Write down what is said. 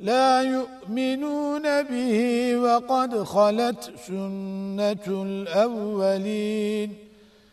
لا يؤمنون به وقد خلت سنة الأولين.